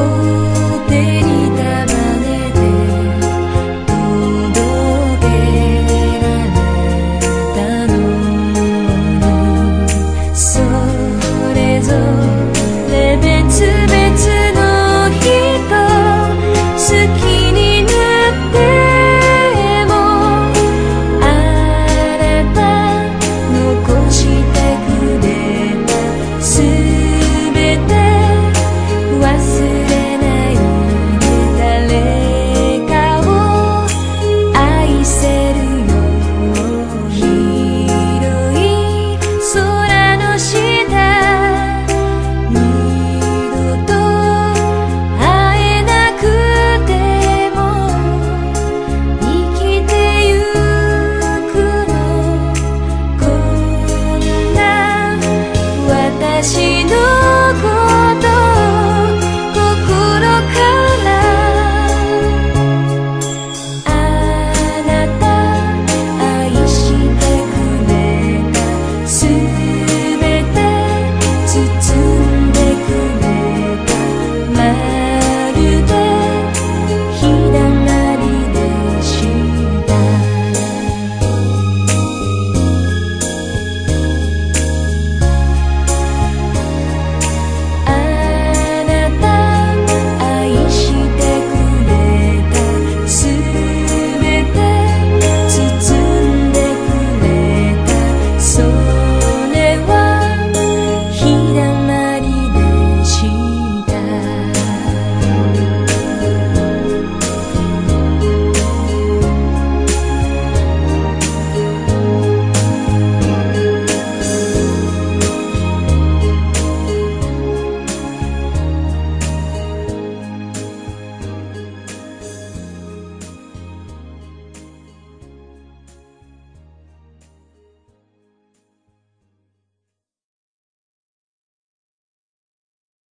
Oh. しい